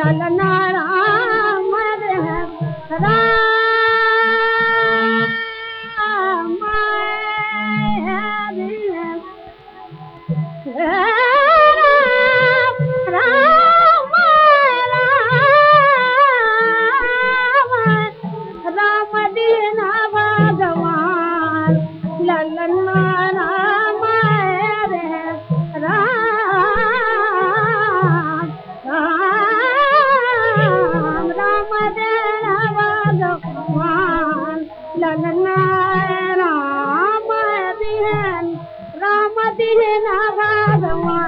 Lalan Ram Ram Ram Deen ராமதிஹன் ராமதிஹன் ஆகாதமா